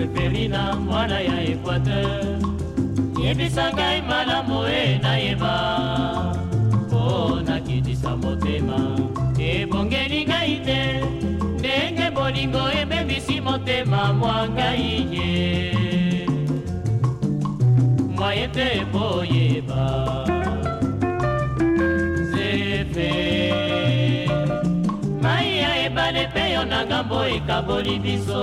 peperina mwana ya ekuater yebisa ngai malamu e nayeba mpo nakitisa motema ebongeli ngai te ndenge bolingo ebebisi motema mwa ngai ye mwaye te boyeba zefe mai ya ebale mpe yo na ngambo ekaboli biso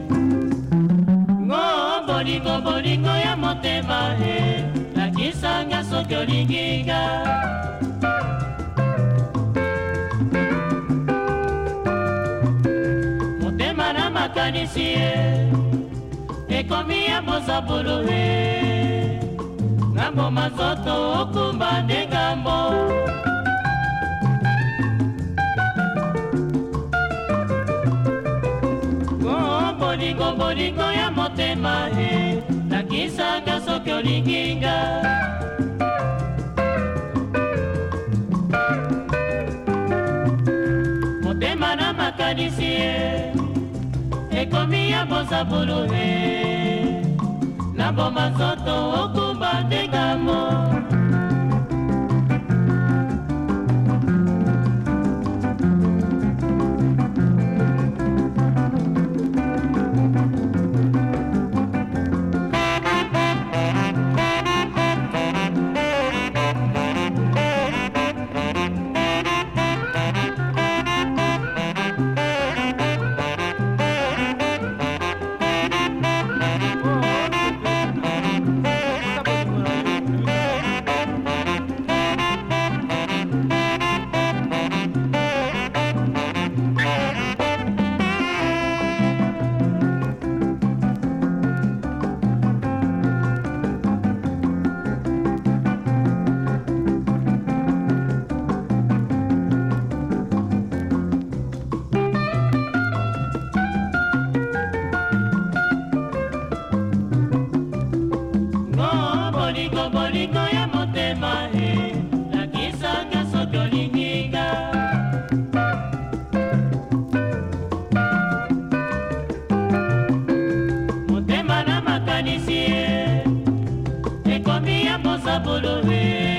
motema e lakisanga soki olinginga motema na makanisi e ekomi ya mozabulu e ngambo mazoto okumba nde ngambo oh, bolingo bolingo ya motema e kisanga soki olinginga motema na makanisi ye ekomi ya bozabulu e na boma nzoto okumba ndengamo mokolo ya motema e lakisaka soki olinginga motema na makanisi e ekomi ya mosabolo e